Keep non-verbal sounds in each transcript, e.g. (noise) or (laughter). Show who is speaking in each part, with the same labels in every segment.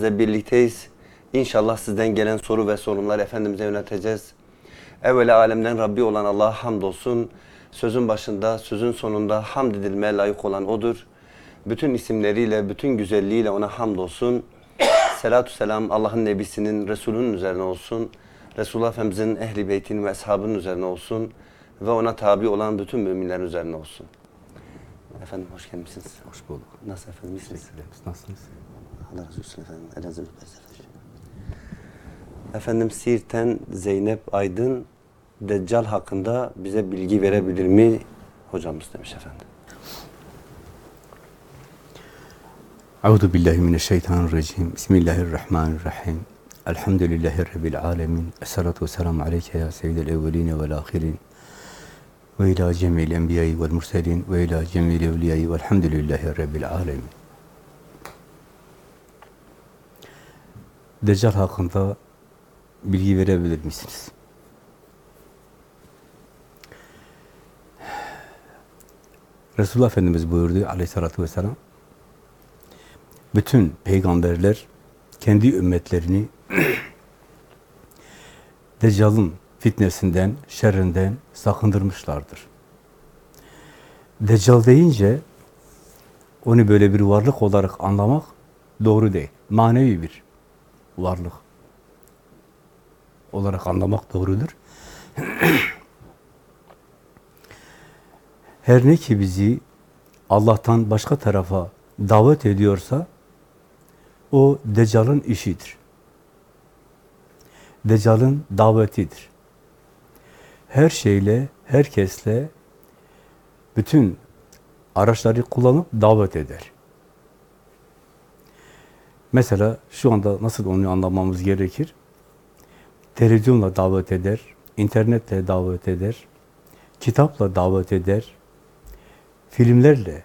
Speaker 1: Efendimizle birlikteyiz. İnşallah sizden gelen soru ve sorunları Efendimiz'e yönelteceğiz. Evvela alemden Rabbi olan Allah'a hamdolsun. Sözün başında, sözün sonunda hamd edilmeye layık olan O'dur. Bütün isimleriyle, bütün güzelliğiyle O'na hamdolsun. (coughs) Selatü selam Allah'ın Nebisinin, Resulünün üzerine olsun. Resulullah Efendimizin ehli beytinin ve eshabının üzerine olsun. Ve ona tabi olan bütün müminlerin üzerine olsun. Efendim hoş gelmişsiniz.
Speaker 2: Hoş bulduk.
Speaker 1: Nasıl efendim?
Speaker 2: Siz nasılsınız?
Speaker 1: Allah razı olsun efendim. Elazığ Efendim Siirt'ten Zeynep Aydın Deccal hakkında bize bilgi verebilir mi hocamız demiş efendim.
Speaker 2: Euzu billahi mineşşeytanirracim. Bismillahirrahmanirrahim. Elhamdülillahi rabbil alamin. Essalatu vesselamu aleyke ya seyyidel evvelin ve'l ahirin. Ve ila cemil enbiya'i ve'l murselin ve ila cemil evliya'i ve'lhamdülillahi rabbil alamin. Deccal hakkında bilgi verebilir misiniz? Resulullah Efendimiz buyurdu aleyhissalatü vesselam, bütün peygamberler kendi ümmetlerini (clears throat) Deccal'ın fitnesinden, şerrinden sakındırmışlardır. Deccal deyince onu böyle bir varlık olarak anlamak doğru değil. Manevi bir varlık olarak anlamak doğrudur. (clears throat) Her ne ki bizi Allah'tan başka tarafa davet ediyorsa o Deccal'ın işidir. Deccal'ın davetidir. Her şeyle, herkesle bütün araçları kullanıp davet eder. Mesela şu anda nasıl onu anlamamız gerekir? Televizyonla davet eder, internetle davet eder, kitapla davet eder, filmlerle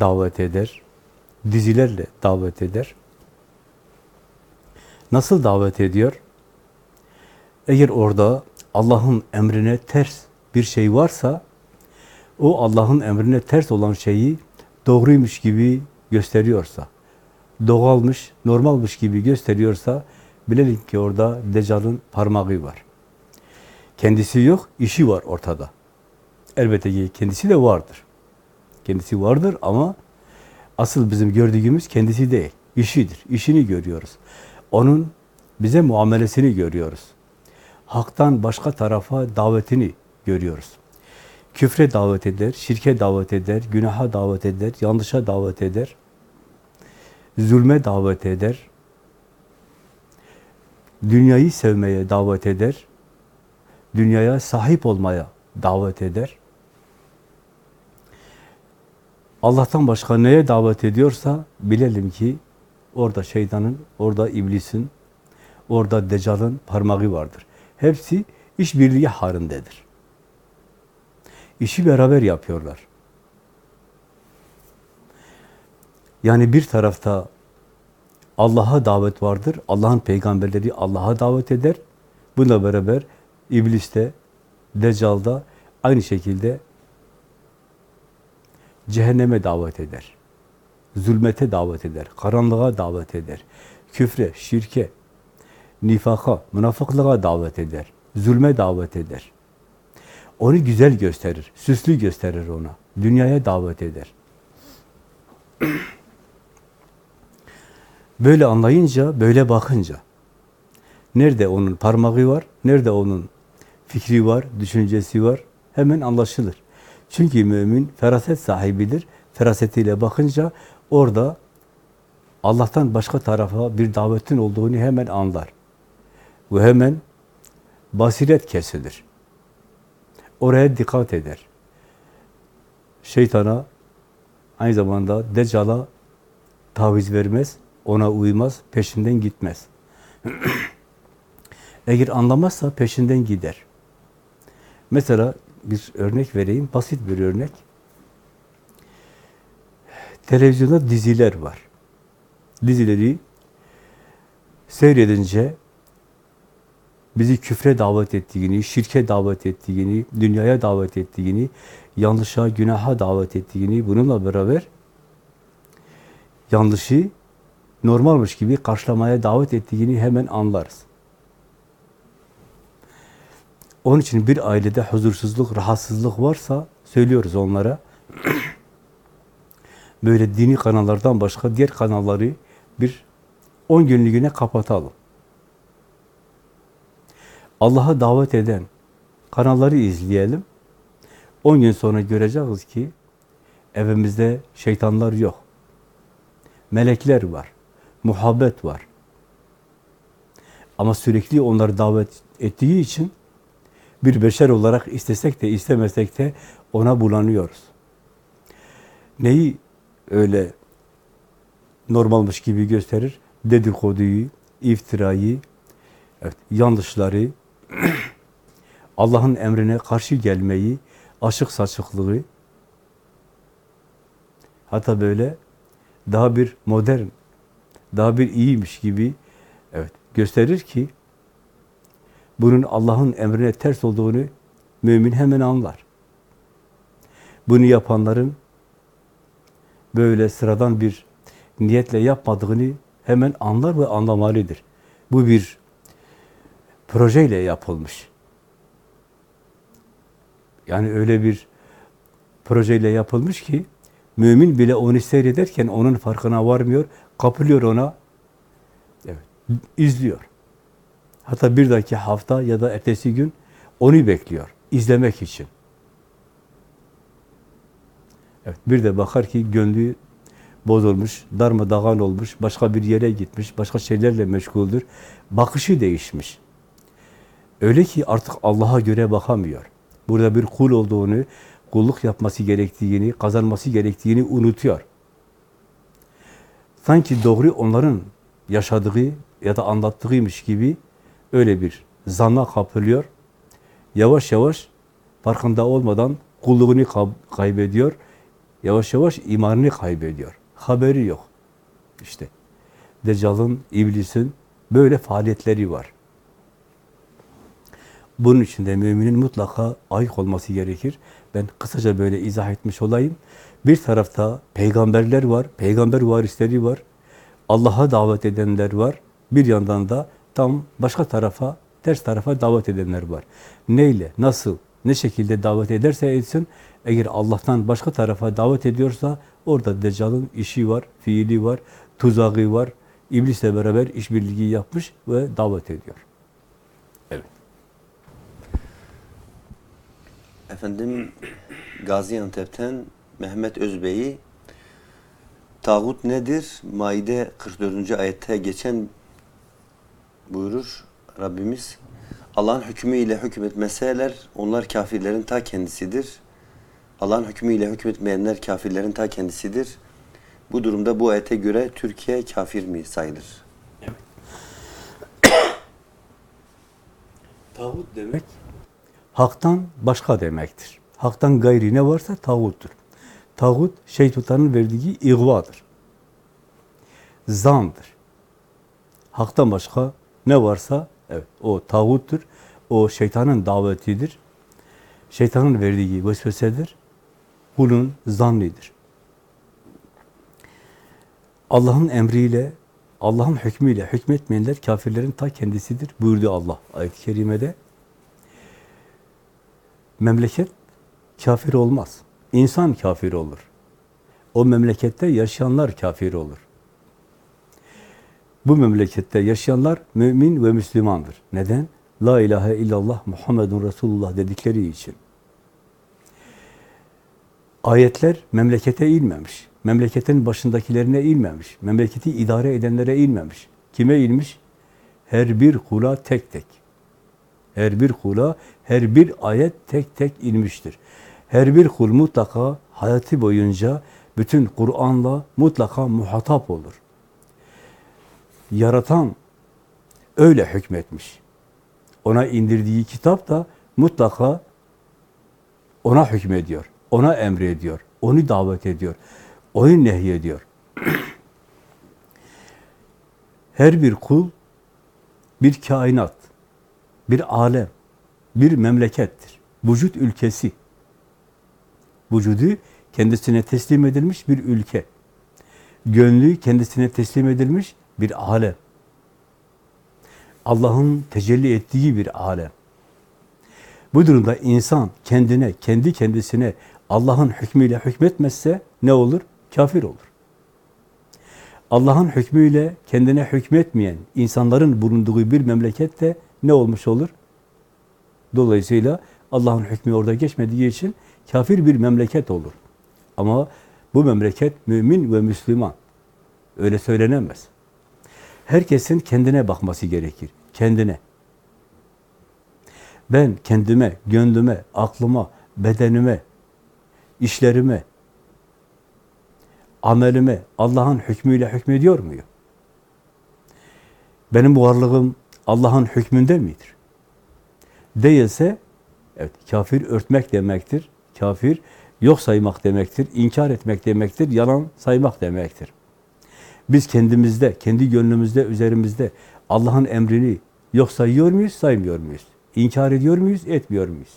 Speaker 2: davet eder, dizilerle davet eder. Nasıl davet ediyor? Eğer orada Allah'ın emrine ters bir şey varsa, o Allah'ın emrine ters olan şeyi doğruymuş gibi gösteriyorsa, doğalmış, normalmiş gibi gösteriyorsa, bilelim ki orada Deccal'ın parmağı var. Kendisi yok, işi var ortada. Elbette ki kendisi de vardır. Kendisi vardır ama asıl bizim gördüğümüz kendisi değil, işidir. İşini görüyoruz. Onun bize muamelesini görüyoruz. Hak'tan başka tarafa davetini görüyoruz. Küfre davet eder, şirke davet eder, günaha davet eder, yanlışa davet eder, zulme davet eder, dünyayı sevmeye davet eder, dünyaya sahip olmaya davet eder. Allah'tan başka neye davet ediyorsa bilelim ki orada şeytanın, orada iblisin, orada Deccal'ın parmağı vardır. Hepsi işbirliği halindedir. İşi beraber yapıyorlar. Yani bir tarafta Allah'a davet vardır. Allah'ın peygamberleri Allah'a davet eder. Bununla beraber iblis de, Deccal da aynı şekilde cehenneme davet eder. Zulmete davet eder. Karanlığa davet eder. Küfre, şirke, nifaka, münafıklığa davet eder. Zulme davet eder. Onu güzel gösterir, süslü gösterir ona. Dünyaya davet eder. Böyle anlayınca, böyle bakınca, nerede onun parmağı var, nerede onun fikri var, düşüncesi var, hemen anlaşılır. Çünkü mümin feraset sahibidir. Ferasetiyle bakınca orada Allah'tan başka tarafa bir davetin olduğunu hemen anlar. Ve hemen basiret kesilir. Oraya dikkat eder. Şeytana aynı zamanda Deccal'a taviz vermez, ona uymaz, peşinden gitmez. (clears throat) Eğer anlamazsa peşinden gider. Mesela bir örnek vereyim, basit bir örnek. Televizyonda diziler var. Dizileri seyredince bizi küfre davet ettiğini, şirke davet ettiğini, dünyaya davet ettiğini, yanlışa, günaha davet ettiğini, bununla beraber yanlışı normalmiş gibi karşılamaya davet ettiğini hemen anlarız. Onun için bir ailede huzursuzluk, rahatsızlık varsa söylüyoruz onlara. (clears throat) Böyle dini kanallardan başka diğer kanalları bir 10 günlüğüne kapatalım. Allah'a davet eden kanalları izleyelim. 10 gün sonra göreceğiz ki evimizde şeytanlar yok. Melekler var. Muhabbet var. Ama sürekli onları davet ettiği için bir beşer olarak istesek de istemesek de ona bulanıyoruz. Neyi öyle normalmiş gibi gösterir? Dedikoduyu, iftirayı, evet, yanlışları, (clears throat) Allah'ın emrine karşı gelmeyi, aşık saçıklığı, hatta böyle daha bir modern, daha bir iyiymiş gibi evet gösterir ki bunun Allah'ın emrine ters olduğunu mümin hemen anlar. Bunu yapanların böyle sıradan bir niyetle yapmadığını hemen anlar ve anlamalıdır. Bu bir projeyle yapılmış. Yani öyle bir projeyle yapılmış ki mümin bile onu seyrederken onun farkına varmıyor, kapılıyor ona, evet, izliyor. Hatta bir dahaki hafta ya da ertesi gün onu bekliyor, izlemek için. Evet, bir de bakar ki gönlü bozulmuş, darmadağın olmuş, başka bir yere gitmiş, başka şeylerle meşguldür. Bakışı değişmiş. Öyle ki artık Allah'a göre bakamıyor. Burada bir kul olduğunu, kulluk yapması gerektiğini, kazanması gerektiğini unutuyor. Sanki doğru onların yaşadığı ya da anlattığıymış gibi öyle bir zanna kapılıyor. Yavaş yavaş farkında olmadan kulluğunu kaybediyor. Yavaş yavaş imanını kaybediyor. Haberi yok. İşte Deccal'ın, iblisin böyle faaliyetleri var. Bunun için de müminin mutlaka ayık olması gerekir. Ben kısaca böyle izah etmiş olayım. Bir tarafta peygamberler var, peygamber varisleri var. Allah'a davet edenler var. Bir yandan da tam başka tarafa, ters tarafa davet edenler var. Neyle, nasıl, ne şekilde davet ederse etsin, eğer Allah'tan başka tarafa davet ediyorsa orada Deccal'ın işi var, fiili var, tuzağı var. İblisle beraber işbirliği yapmış ve davet ediyor. Evet.
Speaker 1: Efendim Gaziantep'ten Mehmet Özbey'i tağut nedir? Maide 44. ayette geçen buyurur Rabbimiz. Allah'ın hükmüyle hükmetmeseler onlar kafirlerin ta kendisidir. Allah'ın hükmüyle hükmetmeyenler kafirlerin ta kendisidir. Bu durumda bu ayete göre Türkiye kafir mi sayılır? (coughs)
Speaker 2: Tağut demek haktan başka demektir. Haktan gayri ne varsa tağuttur. Tağut şeytanın verdiği ihvadır. Zandır. Haktan başka ne varsa evet o tağuttur. O şeytanın davetidir. Şeytanın verdiği vesvesedir. Kulun zannidir. Allah'ın emriyle, Allah'ın hükmüyle hükmetmeyenler kafirlerin ta kendisidir buyurdu Allah ayet-i kerimede. Memleket kafir olmaz. İnsan kafir olur. O memlekette yaşayanlar kafir olur. Bu memlekette yaşayanlar mümin ve Müslümandır. Neden? La ilahe illallah Muhammedun Resulullah dedikleri için. Ayetler memlekete inmemiş. Memleketin başındakilerine inmemiş. Memleketi idare edenlere inmemiş. Kime inmiş? Her bir kula tek tek. Her bir kula, her bir ayet tek tek inmiştir. Her bir kul mutlaka hayatı boyunca bütün Kur'an'la mutlaka muhatap olur. Yaratan öyle hükmetmiş. Ona indirdiği kitap da mutlaka ona hükmediyor, ona emrediyor, onu davet ediyor, onu nehyediyor. (clears throat) Her bir kul bir kainat, bir alem, bir memlekettir. Vücut ülkesi. Vücudu kendisine teslim edilmiş bir ülke. Gönlü kendisine teslim edilmiş bir alem. Allah'ın tecelli ettiği bir alem. Bu durumda insan kendine, kendi kendisine Allah'ın hükmüyle hükmetmezse ne olur? Kafir olur. Allah'ın hükmüyle kendine hükmetmeyen insanların bulunduğu bir memlekette ne olmuş olur? Dolayısıyla Allah'ın hükmü orada geçmediği için kafir bir memleket olur. Ama bu memleket mümin ve Müslüman. Öyle söylenemez. Herkesin kendine bakması gerekir. Kendine. Ben kendime, gönlüme, aklıma, bedenime, işlerime, amelime Allah'ın hükmüyle hükmediyor muyum? Benim varlığım Allah'ın hükmünde midir? Değilse, evet kafir örtmek demektir. Kafir yok saymak demektir, inkar etmek demektir, yalan saymak demektir. Biz kendimizde, kendi gönlümüzde, üzerimizde Allah'ın emrini yok sayıyor muyuz, saymıyor muyuz? İnkar ediyor muyuz, etmiyor muyuz?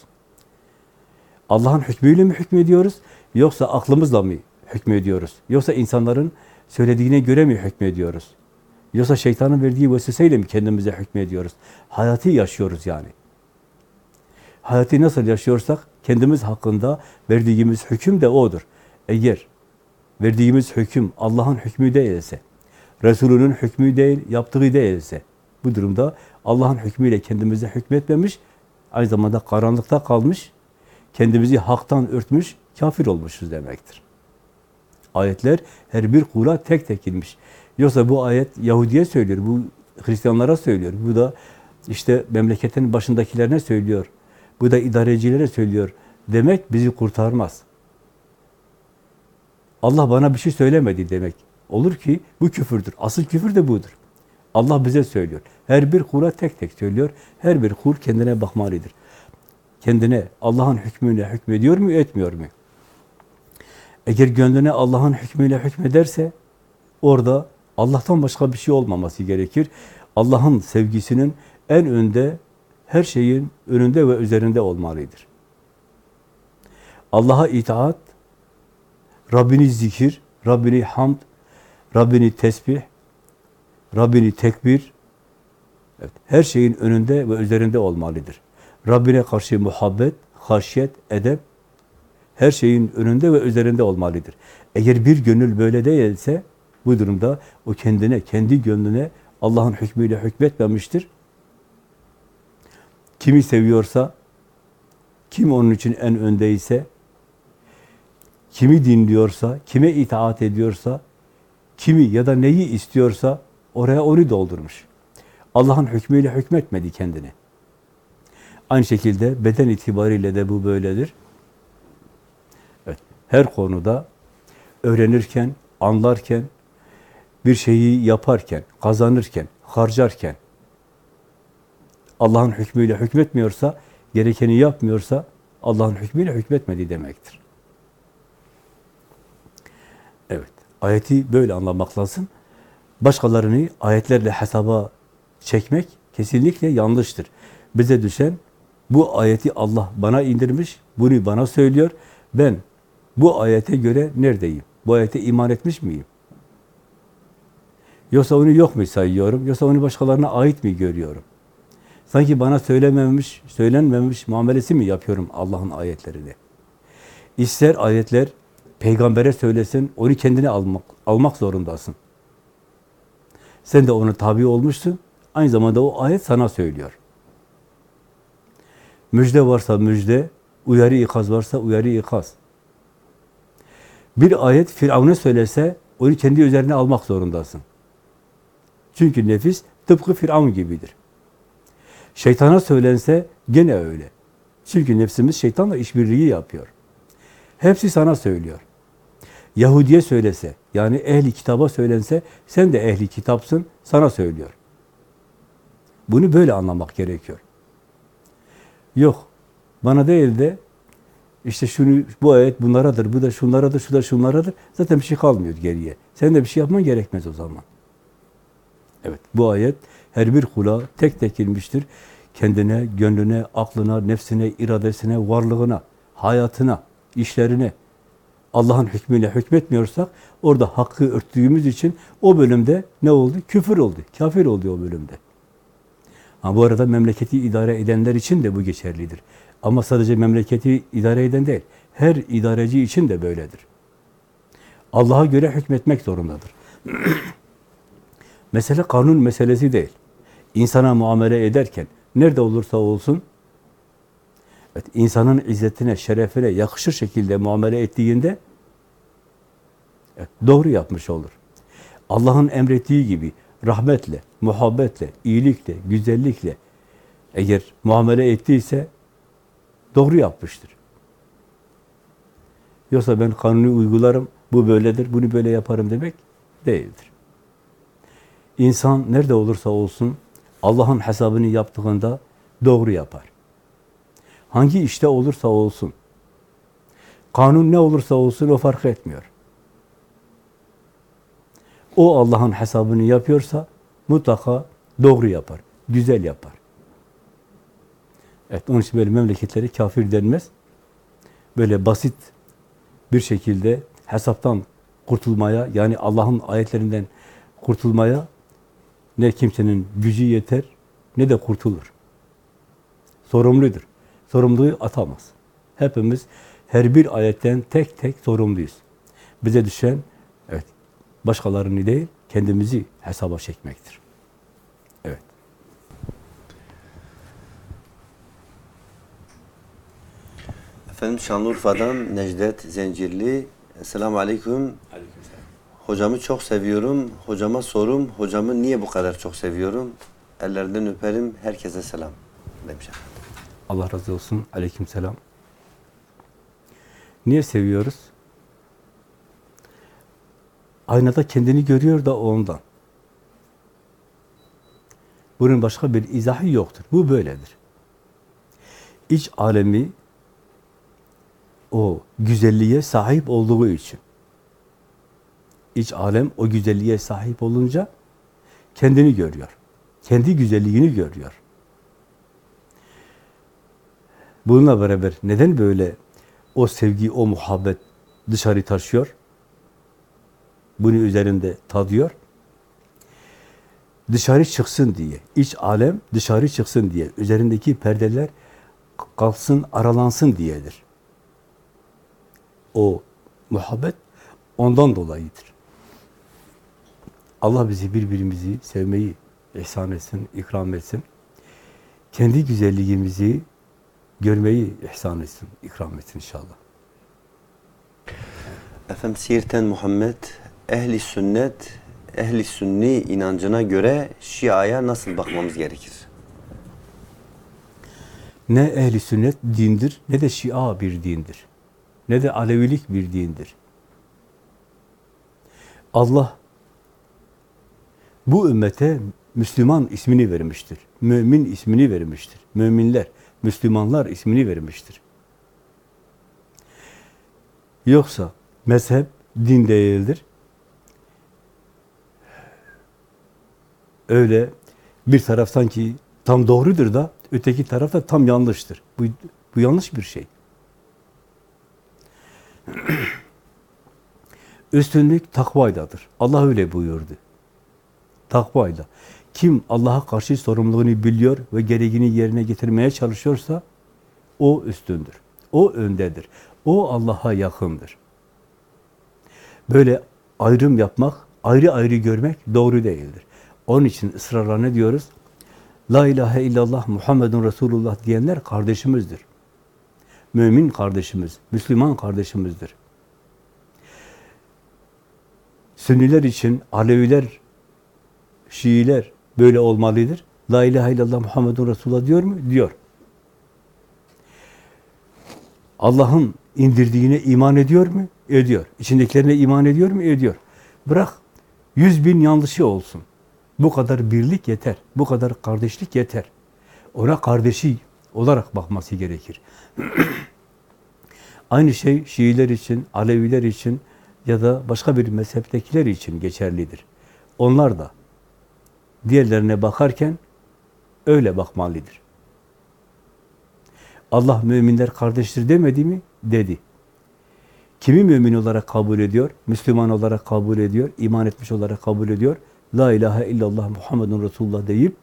Speaker 2: Allah'ın hükmüyle mi hükmediyoruz, yoksa aklımızla mı hükmediyoruz? Yoksa insanların söylediğine göre mi hükmediyoruz? Yoksa şeytanın verdiği vesveseyle mi kendimize hükmediyoruz? Hayatı yaşıyoruz yani. Hayatı nasıl yaşıyorsak kendimiz hakkında verdiğimiz hüküm de odur. Eğer verdiğimiz hüküm Allah'ın hükmü değilse, Resulünün hükmü değil, yaptığı değilse, bu durumda Allah'ın hükmüyle kendimize hükmetmemiş, aynı zamanda karanlıkta kalmış, kendimizi haktan örtmüş, kafir olmuşuz demektir. Ayetler her bir kula tek tek inmiş. Yoksa bu ayet Yahudi'ye söylüyor, bu Hristiyanlara söylüyor, bu da işte memleketin başındakilerine söylüyor, bu da idarecilere söylüyor demek bizi kurtarmaz. Allah bana bir şey söylemedi demek. Olur ki bu küfürdür. Asıl küfür de budur. Allah bize söylüyor. Her bir kula tek tek söylüyor. Her bir kul kendine bakmalıdır. Kendine Allah'ın hükmüyle hükmediyor mu, etmiyor mu? Eğer gönlüne Allah'ın hükmüyle hükmederse orada Allah'tan başka bir şey olmaması gerekir. Allah'ın sevgisinin en önde, her şeyin önünde ve üzerinde olmalıdır. Allah'a itaat, Rabbini zikir, Rabbini hamd, Rabbini tesbih, Rabbini tekbir, evet, her şeyin önünde ve üzerinde olmalıdır. Rabbine karşı muhabbet, haşyet, edep, her şeyin önünde ve üzerinde olmalıdır. Eğer bir gönül böyle değilse, bu durumda o kendine, kendi gönlüne Allah'ın hükmüyle hükmetmemiştir. Kimi seviyorsa, kim onun için en öndeyse, kimi dinliyorsa, kime itaat ediyorsa, kimi ya da neyi istiyorsa oraya onu doldurmuş. Allah'ın hükmüyle hükmetmedi kendine. Aynı şekilde beden itibariyle de bu böyledir. Evet, her konuda öğrenirken, anlarken, bir şeyi yaparken, kazanırken, harcarken Allah'ın hükmüyle hükmetmiyorsa, gerekeni yapmıyorsa Allah'ın hükmüyle hükmetmedi demektir. Evet, ayeti böyle anlamak lazım. Başkalarını ayetlerle hesaba çekmek kesinlikle yanlıştır. Bize düşen bu ayeti Allah bana indirmiş, bunu bana söylüyor. Ben bu ayete göre neredeyim? Bu ayete iman etmiş miyim? Yoksa onu yok mu sayıyorum? Yoksa onu başkalarına ait mi görüyorum? Sanki bana söylememiş, söylenmemiş muamelesi mi yapıyorum Allah'ın ayetlerini? İster ayetler peygambere söylesin, onu kendine almak, almak zorundasın. Sen de ona tabi olmuşsun, aynı zamanda o ayet sana söylüyor. Müjde varsa müjde, uyarı ikaz varsa uyarı ikaz. Bir ayet Firavun'a söylese, onu kendi üzerine almak zorundasın. Çünkü nefis tıpkı Firavun gibidir. Şeytana söylense gene öyle. Çünkü nefsimiz şeytanla işbirliği yapıyor. Hepsi sana söylüyor. Yahudiye söylese, yani ehli kitaba söylense, sen de ehli kitapsın, sana söylüyor. Bunu böyle anlamak gerekiyor. Yok, bana değil de, işte şunu, bu ayet bunlaradır, bu da şunlaradır, şu da şunlaradır, zaten bir şey kalmıyor geriye. Sen de bir şey yapman gerekmez o zaman. Evet, bu ayet her bir kula tek tek inmiştir. Kendine, gönlüne, aklına, nefsine, iradesine, varlığına, hayatına, işlerine Allah'ın hükmüyle hükmetmiyorsak orada hakkı örttüğümüz için o bölümde ne oldu? Küfür oldu. Kafir oldu o bölümde. Ha, bu arada memleketi idare edenler için de bu geçerlidir. Ama sadece memleketi idare eden değil, her idareci için de böyledir. Allah'a göre hükmetmek zorundadır. (clears throat) Mesele kanun meselesi değil. İnsana muamele ederken nerede olursa olsun evet, insanın izzetine, şerefine yakışır şekilde muamele ettiğinde evet, doğru yapmış olur. Allah'ın emrettiği gibi rahmetle, muhabbetle, iyilikle, güzellikle eğer muamele ettiyse doğru yapmıştır. Yoksa ben kanunu uygularım, bu böyledir, bunu böyle yaparım demek değildir. İnsan nerede olursa olsun Allah'ın hesabını yaptığında doğru yapar. Hangi işte olursa olsun, kanun ne olursa olsun o fark etmiyor. O Allah'ın hesabını yapıyorsa mutlaka doğru yapar, güzel yapar. Evet, onun için böyle memleketleri kafir denmez. Böyle basit bir şekilde hesaptan kurtulmaya, yani Allah'ın ayetlerinden kurtulmaya ne kimsenin gücü yeter, ne de kurtulur. Sorumludur. Sorumluluğu atamaz. Hepimiz her bir ayetten tek tek sorumluyuz. Bize düşen, evet, başkalarını değil, kendimizi hesaba çekmektir. Evet.
Speaker 1: Efendim Şanlıurfa'dan Necdet Zencirli. Esselamu Aleyküm. Hocamı çok seviyorum. Hocama sorum, hocamı niye bu kadar çok seviyorum? Ellerinden öperim. Herkese selam demiş.
Speaker 2: Allah razı olsun. Aleykümselam. Niye seviyoruz? Aynada kendini görüyor da ondan. Bunun başka bir izahı yoktur. Bu böyledir. İç alemi o güzelliğe sahip olduğu için. İç alem o güzelliğe sahip olunca kendini görüyor. Kendi güzelliğini görüyor. Bununla beraber neden böyle o sevgi, o muhabbet dışarı taşıyor? Bunu üzerinde tadıyor. Dışarı çıksın diye, iç alem dışarı çıksın diye, üzerindeki perdeler kalksın, aralansın diyedir. O muhabbet ondan dolayıdır. Allah bizi birbirimizi sevmeyi ihsan etsin, ikram etsin. Kendi güzelliğimizi görmeyi ihsan etsin, ikram etsin inşallah.
Speaker 1: Efendim Siirt'ten Muhammed, ehli sünnet, ehli sünni inancına göre Şia'ya nasıl bakmamız gerekir?
Speaker 2: Ne ehli sünnet dindir, ne de şia bir dindir. Ne de alevilik bir dindir. Allah bu ümmete Müslüman ismini vermiştir. Mümin ismini vermiştir. Müminler, Müslümanlar ismini vermiştir. Yoksa mezhep din değildir. Öyle bir taraf sanki tam doğrudur da öteki taraf da tam yanlıştır. Bu, bu yanlış bir şey. (clears throat) Üstünlük takvaydadır. Allah öyle buyurdu. Takvayla. Kim Allah'a karşı sorumluluğunu biliyor ve gereğini yerine getirmeye çalışıyorsa o üstündür. O öndedir. O Allah'a yakındır. Böyle ayrım yapmak, ayrı ayrı görmek doğru değildir. Onun için ısrarla ne diyoruz? La ilahe illallah Muhammedun Resulullah diyenler kardeşimizdir. Mümin kardeşimiz, Müslüman kardeşimizdir. Sünniler için, Aleviler, Şiiler böyle olmalıdır. La ilahe illallah Muhammedun Resulullah diyor mu? Diyor. Allah'ın indirdiğine iman ediyor mu? Ediyor. İçindekilerine iman ediyor mu? Ediyor. Bırak yüz bin yanlışı olsun. Bu kadar birlik yeter. Bu kadar kardeşlik yeter. Ona kardeşi olarak bakması gerekir. (clears throat) Aynı şey Şiiler için, Aleviler için ya da başka bir mezheptekiler için geçerlidir. Onlar da diğerlerine bakarken öyle bakmalıdır. Allah müminler kardeştir demedi mi? Dedi. Kimi mümin olarak kabul ediyor? Müslüman olarak kabul ediyor, iman etmiş olarak kabul ediyor. La ilahe illallah Muhammedun Resulullah deyip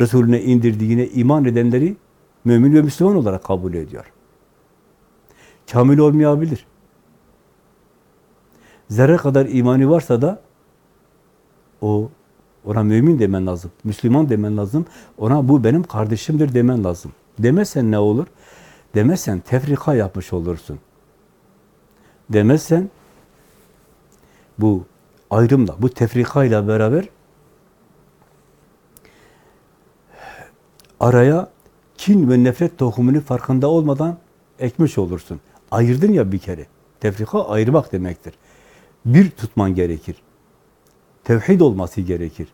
Speaker 2: Resulüne indirdiğine iman edenleri mümin ve Müslüman olarak kabul ediyor. Kamil olmayabilir. Zerre kadar imani varsa da o ona mümin demen lazım, Müslüman demen lazım. Ona bu benim kardeşimdir demen lazım. Demezsen ne olur? Demezsen tefrika yapmış olursun. Demezsen bu ayrımla, bu tefrikayla beraber araya kin ve nefret tohumunu farkında olmadan ekmiş olursun. Ayırdın ya bir kere. Tefrika ayırmak demektir. Bir tutman gerekir. Tevhid olması gerekir.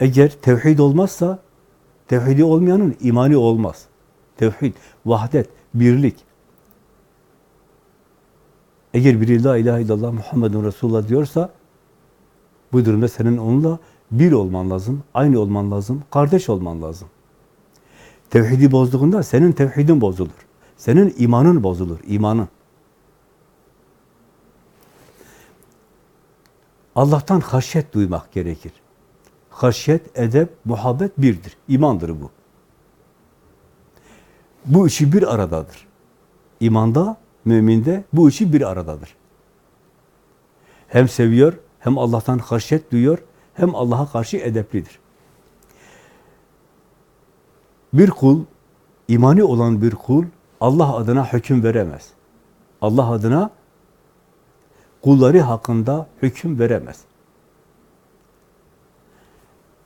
Speaker 2: Eğer tevhid olmazsa, tevhidi olmayanın imani olmaz. Tevhid, vahdet, birlik. Eğer biri la ilahe illallah Muhammedun Resulullah diyorsa, bu durumda senin onunla bir olman lazım, aynı olman lazım, kardeş olman lazım. Tevhidi bozduğunda senin tevhidin bozulur. Senin imanın bozulur, imanın. Allah'tan haşyet duymak gerekir. Haşyet, edep, muhabbet birdir. İmandır bu. Bu üçü bir aradadır. İmanda, müminde bu üçü bir aradadır. Hem seviyor, hem Allah'tan haşyet duyuyor, hem Allah'a karşı edeplidir. Bir kul, imani olan bir kul, Allah adına hüküm veremez. Allah adına kulları hakkında hüküm veremez.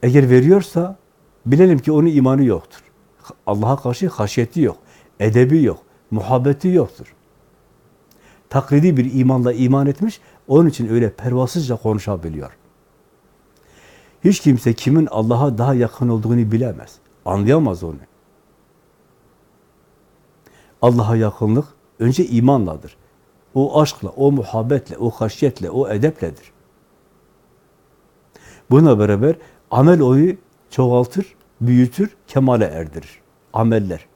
Speaker 2: Eğer veriyorsa, bilelim ki onun imanı yoktur. Allah'a karşı haşyeti yok, edebi yok, muhabbeti yoktur. Taklidi bir imanla iman etmiş, onun için öyle pervasızca konuşabiliyor. Hiç kimse kimin Allah'a daha yakın olduğunu bilemez. Anlayamaz onu. Allah'a yakınlık önce imanladır. O aşkla, o muhabbetle, o haşyetle, o edepledir. Buna beraber amel oyu çoğaltır, büyütür, kemale erdirir. Ameller.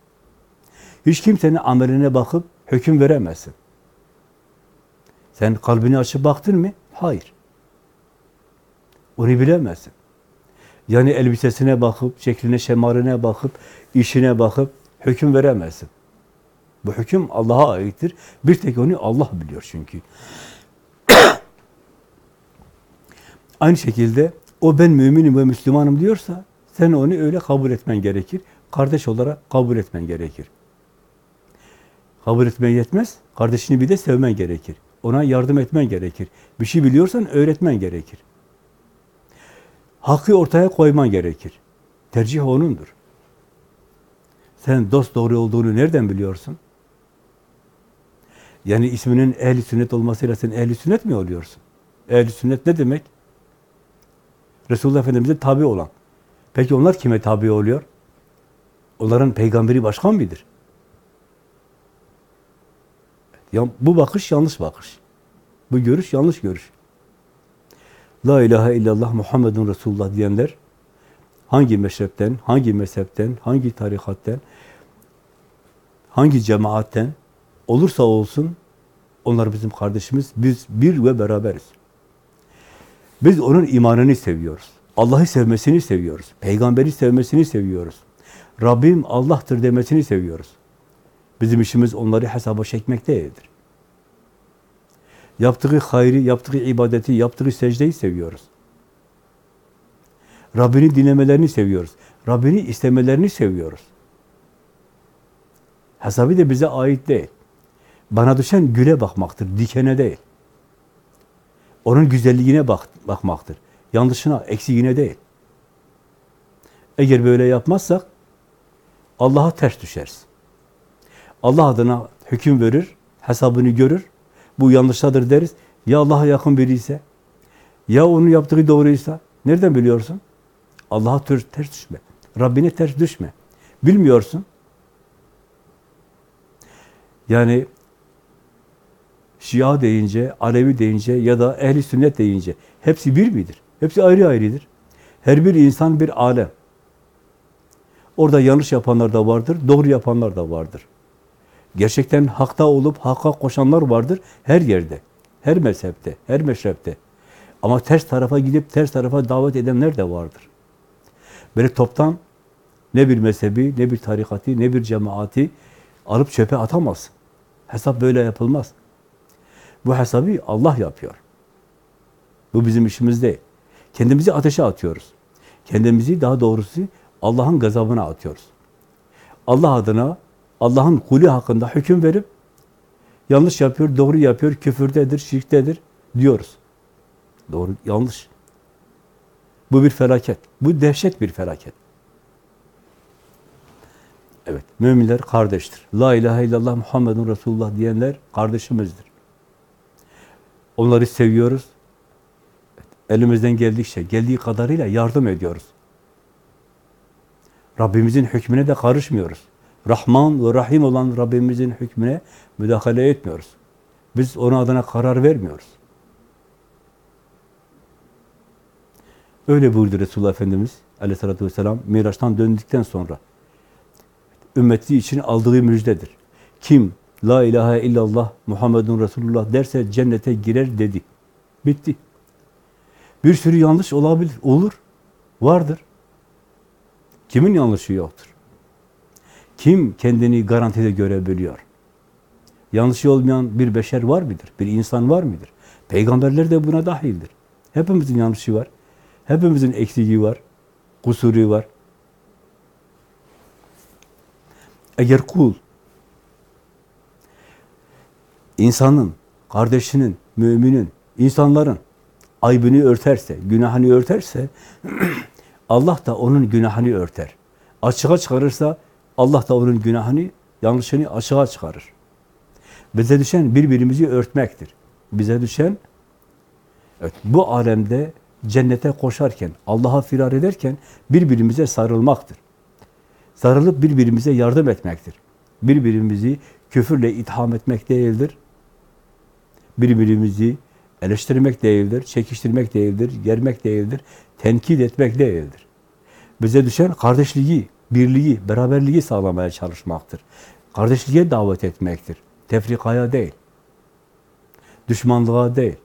Speaker 2: Hiç kimsenin ameline bakıp hüküm veremezsin. Sen kalbini açıp baktın mı? Hayır. Onu bilemezsin. Yani elbisesine bakıp, şekline, şemaline bakıp, işine bakıp hüküm veremezsin. Bu hüküm Allah'a aittir. Bir tek onu Allah biliyor çünkü. (coughs) Aynı şekilde o ben müminim ve Müslümanım diyorsa sen onu öyle kabul etmen gerekir. Kardeş olarak kabul etmen gerekir. Kabul etmen yetmez. Kardeşini bir de sevmen gerekir. Ona yardım etmen gerekir. Bir şey biliyorsan öğretmen gerekir. Hakkı ortaya koyman gerekir. Tercih onundur. Sen dost doğru olduğunu nereden biliyorsun? Yani isminin ehli sünnet olmasıyla sen ehli sünnet mi oluyorsun? Ehli sünnet ne demek? Resulullah Efendimiz'e tabi olan. Peki onlar kime tabi oluyor? Onların peygamberi başkan mıdır? Ya bu bakış yanlış bakış. Bu görüş yanlış görüş. La ilahe illallah Muhammedun Resulullah diyenler hangi meşrepten, hangi mezhepten, hangi tarikatten, hangi cemaatten olursa olsun onlar bizim kardeşimiz, biz bir ve beraberiz. Biz onun imanını seviyoruz. Allah'ı sevmesini seviyoruz. Peygamberi sevmesini seviyoruz. Rabbim Allah'tır demesini seviyoruz. Bizim işimiz onları hesaba çekmek değildir. Yaptığı hayri, yaptığı ibadeti, yaptığı secdeyi seviyoruz. Rabbini dinlemelerini seviyoruz. Rabbini istemelerini seviyoruz. Hesabı da bize ait değil. Bana düşen güle bakmaktır, dikene değil. Onun güzelliğine bak, bakmaktır. Yanlışına, eksiğine değil. Eğer böyle yapmazsak Allah'a ters düşeriz. Allah adına hüküm verir, hesabını görür. Bu yanlıştadır deriz. Ya Allah'a yakın biri ise, ya onun yaptığı doğruysa, nereden biliyorsun? Allah'a ters düşme. Rabbine ters düşme. Bilmiyorsun. Yani Şia deyince, Alevi deyince ya da ehli sünnet deyince hepsi bir midir? Hepsi ayrı ayrıdır. Her bir insan bir alem. Orada yanlış yapanlar da vardır, doğru yapanlar da vardır. Gerçekten hakta olup hakka koşanlar vardır her yerde, her mezhepte, her meşrepte. Ama ters tarafa gidip ters tarafa davet edenler de vardır. Böyle toptan ne bir mezhebi, ne bir tarikatı, ne bir cemaati alıp çöpe atamazsın. Hesap böyle yapılmaz. Bu hesabı Allah yapıyor. Bu bizim işimiz değil. Kendimizi ateşe atıyoruz. Kendimizi daha doğrusu Allah'ın gazabına atıyoruz. Allah adına, Allah'ın kulü hakkında hüküm verip yanlış yapıyor, doğru yapıyor, küfürdedir, şirktedir diyoruz. Doğru, yanlış. Bu bir felaket. Bu dehşet bir felaket. Evet, müminler kardeştir. La ilahe illallah Muhammedun Resulullah diyenler kardeşimizdir. Onları seviyoruz. Elimizden geldikçe, geldiği kadarıyla yardım ediyoruz. Rabbimizin hükmüne de karışmıyoruz. Rahman ve Rahim olan Rabbimizin hükmüne müdahale etmiyoruz. Biz onun adına karar vermiyoruz. Öyle buyurdu Resulullah Efendimiz aleyhissalatü vesselam Miraç'tan döndükten sonra. Ümmeti için aldığı müjdedir. Kim La ilahe illallah Muhammedun Resulullah derse cennete girer dedi. Bitti. Bir sürü yanlış olabilir, olur, vardır. Kimin yanlışı yoktur? Kim kendini garantide görebiliyor? Yanlışı olmayan bir beşer var mıdır? Bir insan var mıdır? Peygamberler de buna dahildir. Hepimizin yanlışı var. Hepimizin eksiği var. Kusuru var. Eğer kul insanın, kardeşinin, müminin, insanların aybını örterse, günahını örterse (clears throat) Allah da onun günahını örter. Açığa çıkarırsa Allah da onun günahını, yanlışını açığa çıkarır. Bize düşen birbirimizi örtmektir. Bize düşen evet, bu alemde cennete koşarken, Allah'a firar ederken birbirimize sarılmaktır. Sarılıp birbirimize yardım etmektir. Birbirimizi küfürle itham etmek değildir. Birbirimizi eleştirmek değildir, çekiştirmek değildir, germek değildir, tenkit etmek değildir. Bize düşen kardeşliği, birliği, beraberliği sağlamaya çalışmaktır. Kardeşliğe davet etmektir. Tefrikaya değil. Düşmanlığa değil.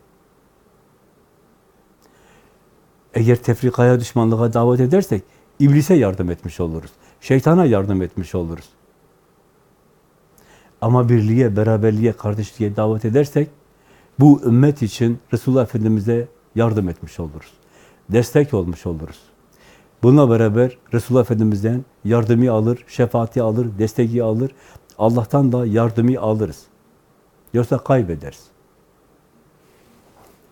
Speaker 2: Eğer tefrikaya, düşmanlığa davet edersek, iblise yardım etmiş oluruz. Şeytana yardım etmiş oluruz. Ama birliğe, beraberliğe, kardeşliğe davet edersek, bu ümmet için Resulullah Efendimiz'e yardım etmiş oluruz. Destek olmuş oluruz. Bununla beraber Resulullah Efendimiz'den yardımı alır, şefaati alır, desteği alır. Allah'tan da yardımı alırız. Yoksa kaybederiz.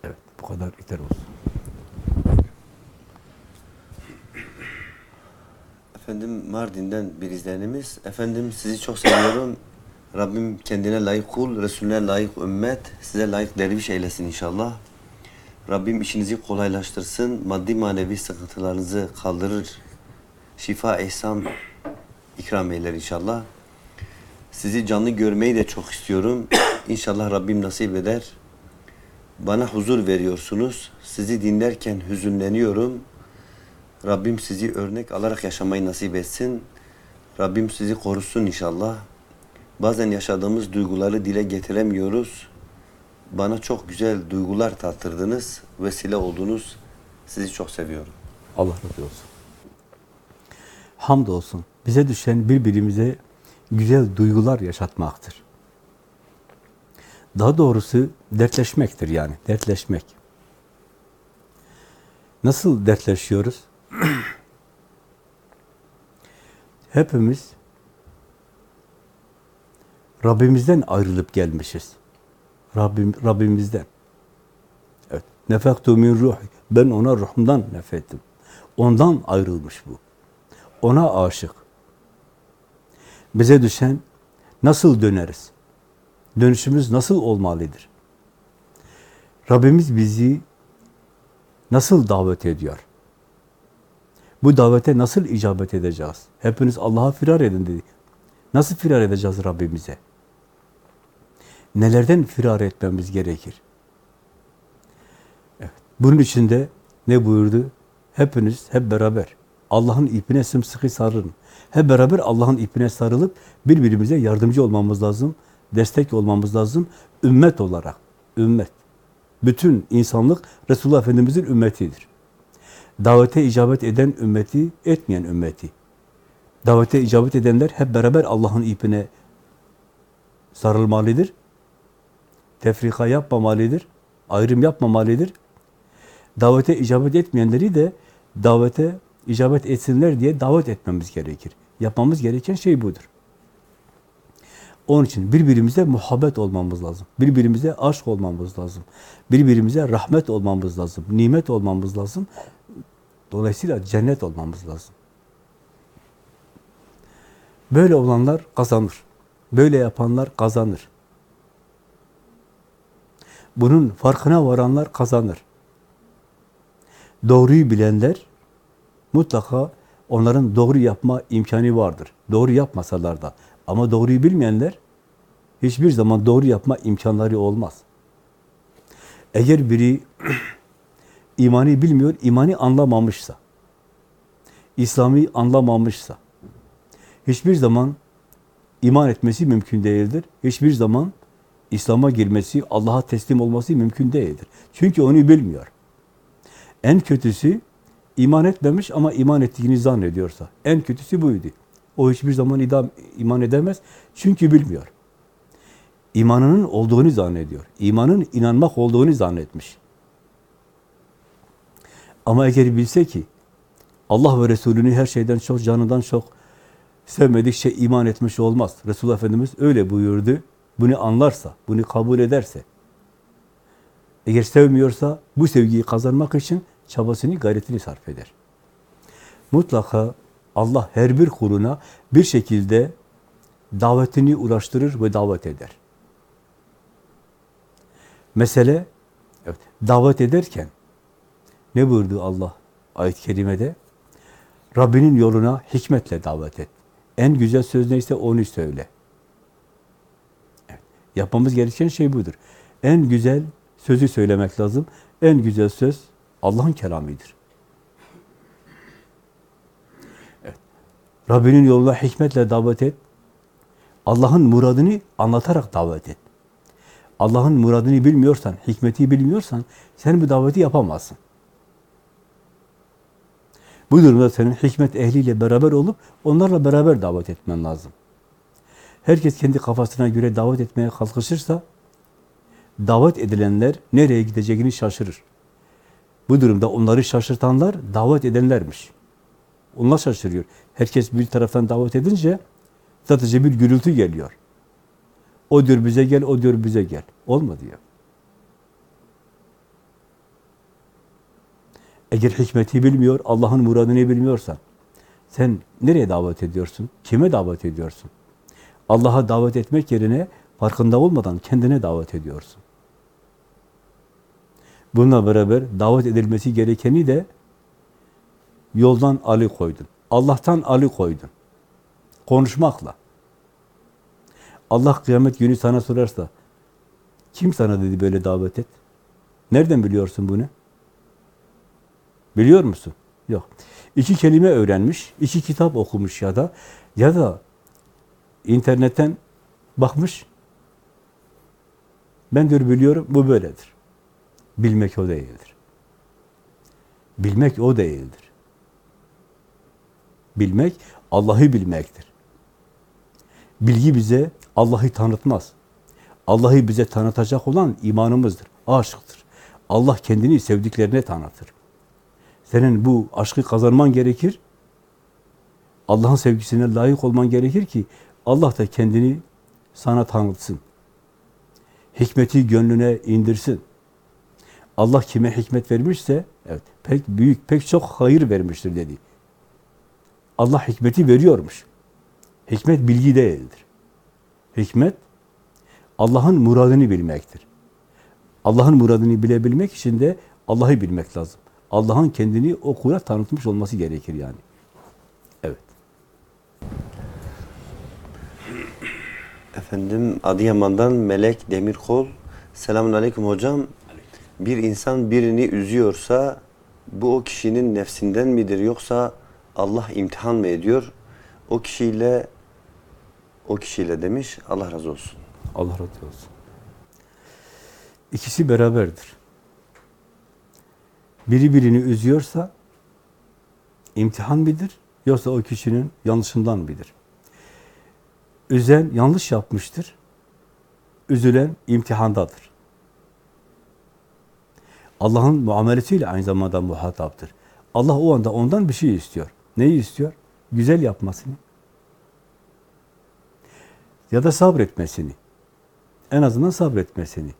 Speaker 2: Evet, bu kadar yeter olsun.
Speaker 1: Efendim Mardin'den bir izleyenimiz. Efendim sizi çok seviyorum. Rabbim kendine layık kul, Resulüne layık ümmet, size layık derviş eylesin inşallah. Rabbim işinizi kolaylaştırsın, maddi manevi sıkıntılarınızı kaldırır, şifa, ihsan ikram eyler inşallah. Sizi canlı görmeyi de çok istiyorum. (coughs) İnşallah Rabbim nasip eder. Bana huzur veriyorsunuz. Sizi dinlerken hüzünleniyorum. Rabbim sizi örnek alarak yaşamayı nasip etsin. Rabbim sizi korusun inşallah. Bazen yaşadığımız duyguları dile getiremiyoruz. Bana çok güzel duygular tattırdınız. Vesile oldunuz. Sizi çok seviyorum.
Speaker 2: Allah razı olsun. Hamdolsun. Bize düşen birbirimize güzel duygular yaşatmaktır. Daha doğrusu dertleşmektir yani, dertleşmek. Nasıl dertleşiyoruz? (clears throat) Hepimiz Rabbimizden ayrılıp gelmişiz. Rabbim, Rabbimizden. Evet. Nefektu min ruhi. Ben ona ruhumdan nefettim. Ondan ayrılmış bu. Ona aşık. Bize düşen nasıl döneriz? Dönüşümüz nasıl olmalıdır? Rabbimiz bizi nasıl davet ediyor? Bu davete nasıl icabet edeceğiz? Hepiniz Allah'a firar edin dedik. Nasıl firar edeceğiz Rabbimize? Nelerden firar etmemiz gerekir? Evet. Bunun için de ne buyurdu? Hepiniz hep beraber Allah'ın ipine sımsıkı sarılın. Hep beraber Allah'ın ipine sarılıp birbirimize yardımcı olmamız lazım. Destek olmamız lazım. Ümmet olarak. Ümmet. Bütün insanlık Resulullah Efendimiz'in ümmetidir. Davete icabet eden ümmeti, etmeyen ümmeti. Davete icabet edenler hep beraber Allah'ın ipine sarılmalıdır. Tefrika yapmamalıdır. Ayrım yapmamalıdır. Davete icabet etmeyenleri de davete icabet etsinler diye davet etmemiz gerekir. Yapmamız gereken şey budur. Onun için birbirimize muhabbet olmamız lazım. Birbirimize aşk olmamız lazım. Birbirimize rahmet olmamız lazım. Nimet olmamız lazım. Dolayısıyla cennet olmamız lazım. Böyle olanlar kazanır. Böyle yapanlar kazanır. Bunun farkına varanlar kazanır. Doğruyu bilenler mutlaka onların doğru yapma imkanı vardır. Doğru yapmasalar da. Ama doğruyu bilmeyenler hiçbir zaman doğru yapma imkanları olmaz. Eğer biri (clears throat) imani bilmiyor, imani anlamamışsa, İslami anlamamışsa, hiçbir zaman iman etmesi mümkün değildir. Hiçbir zaman İslam'a girmesi, Allah'a teslim olması mümkün değildir. Çünkü onu bilmiyor. En kötüsü iman etmemiş ama iman ettiğini zannediyorsa. En kötüsü buydu. O hiçbir zaman idam, iman edemez çünkü bilmiyor. İmanının olduğunu zannediyor. İmanın inanmak olduğunu zannetmiş. Ama eğer bilse ki Allah ve Resulünü her şeyden çok, canından çok sevmedikçe iman etmiş olmaz. Resulullah Efendimiz öyle buyurdu. Bunu anlarsa, bunu kabul ederse, eğer sevmiyorsa bu sevgiyi kazanmak için çabasını, gayretini sarf eder. Mutlaka Allah her bir kuluna bir şekilde davetini ulaştırır ve davet eder. Mesele evet, davet ederken ne buyurdu Allah ayet-i kerimede? Rabbinin yoluna hikmetle davet et. En güzel söz neyse onu söyle. Yapmamız gereken şey budur. En güzel sözü söylemek lazım. En güzel söz Allah'ın kelamidir. Evet. Rabbinin yoluna hikmetle davet et. Allah'ın muradını anlatarak davet et. Allah'ın muradını bilmiyorsan, hikmeti bilmiyorsan sen bu daveti yapamazsın. Bu durumda senin hikmet ehliyle beraber olup onlarla beraber davet etmen lazım. Herkes kendi kafasına göre davet etmeye kalkışırsa davet edilenler nereye gideceğini şaşırır. Bu durumda onları şaşırtanlar davet edenlermiş. Onlar şaşırıyor. Herkes bir taraftan davet edince sadece bir gürültü geliyor. O diyor bize gel, o diyor bize gel. Olmadı ya. Eğer hikmeti bilmiyor, Allah'ın muradını bilmiyorsan, sen nereye davet ediyorsun? Kime davet ediyorsun? Allah'a davet etmek yerine farkında olmadan kendine davet ediyorsun. Bununla beraber davet edilmesi gerekeni de yoldan ali koydun. Allah'tan ali koydun. Konuşmakla. Allah kıyamet günü sana sorarsa, kim sana dedi böyle davet et? Nereden biliyorsun bunu? Biliyor musun? Yok. İki kelime öğrenmiş, iki kitap okumuş ya da ya da internetten bakmış. Ben diyor biliyorum, bu böyledir. Bilmek o değildir. Bilmek o değildir. Bilmek, Allah'ı bilmektir. Bilgi bize Allah'ı tanıtmaz. Allah'ı bize tanıtacak olan imanımızdır, aşktır. Allah kendini sevdiklerine tanıtır. Senin bu aşkı kazanman gerekir. Allah'ın sevgisine layık olman gerekir ki Allah da kendini sana tanıtsın. Hikmeti gönlüne indirsin. Allah kime hikmet vermişse, evet, pek büyük, pek çok hayır vermiştir dedi. Allah hikmeti veriyormuş. Hikmet bilgi değildir. Hikmet, Allah'ın muradını bilmektir. Allah'ın muradını bilebilmek için de Allah'ı bilmek lazım. Allah'ın kendini o kula tanıtmış olması gerekir yani. Evet.
Speaker 1: Efendim Adıyaman'dan Melek Demirkol. Selamun Aleyküm hocam. Bir insan birini üzüyorsa bu o kişinin nefsinden midir yoksa Allah imtihan mı ediyor? O kişiyle o kişiyle demiş. Allah razı olsun.
Speaker 2: Allah razı olsun. İkisi beraberdir. Biri birini üzüyorsa imtihan midir? Yoksa o kişinin yanlışından mıdır? Üzen yanlış yapmıştır. Üzülen imtihandadır. Allah'ın muamelesiyle aynı zamanda muhataptır. Allah o anda ondan bir şey istiyor. Neyi istiyor? Güzel yapmasını. Ya da sabretmesini. En azından sabretmesini.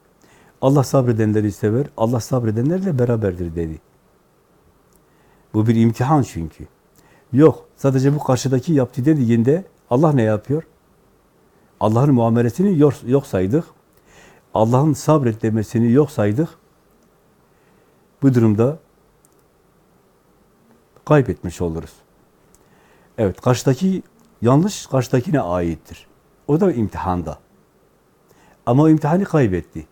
Speaker 2: Allah sabredenleri sever, Allah sabredenlerle beraberdir dedi. Bu bir imtihan çünkü. Yok, sadece bu karşıdaki yaptı dediğinde Allah ne yapıyor? Allah'ın muamelesini yok, saydık. Allah'ın sabret demesini yok saydık. Bu durumda kaybetmiş oluruz. Evet, karşıdaki yanlış karşıdakine aittir. O da imtihanda. Ama o imtihanı kaybetti.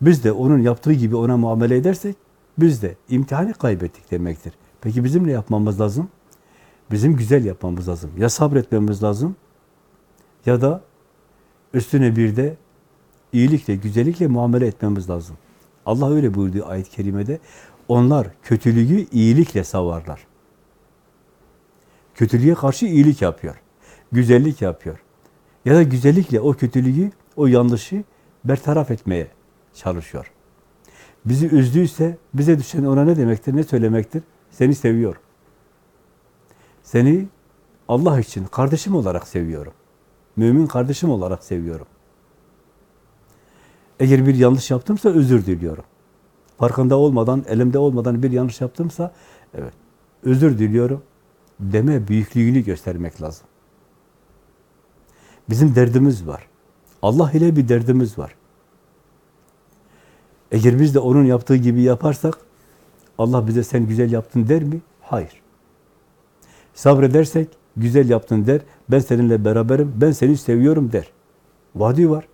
Speaker 2: Biz de onun yaptığı gibi ona muamele edersek, biz de imtihanı kaybettik demektir. Peki bizim ne yapmamız lazım? Bizim güzel yapmamız lazım. Ya sabretmemiz lazım, ya da üstüne bir de iyilikle, güzellikle muamele etmemiz lazım. Allah öyle buyurdu ayet-i kerimede. Onlar kötülüğü iyilikle savarlar. Kötülüğe karşı iyilik yapıyor. Güzellik yapıyor. Ya da güzellikle o kötülüğü, o yanlışı bertaraf etmeye çalışıyor. Bizi üzdüyse bize düşen ona ne demektir, ne söylemektir? Seni seviyorum. Seni Allah için kardeşim olarak seviyorum. Mümin kardeşim olarak seviyorum. Eğer bir yanlış yaptımsa özür diliyorum. Farkında olmadan, elimde olmadan bir yanlış yaptımsa, evet, özür diliyorum deme büyüklüğünü göstermek lazım. Bizim derdimiz var. Allah ile bir derdimiz var. Eğer biz de onun yaptığı gibi yaparsak, Allah bize sen güzel yaptın der mi? Hayır. Sabredersek, güzel yaptın der, ben seninle beraberim, ben seni seviyorum der. Vadi var.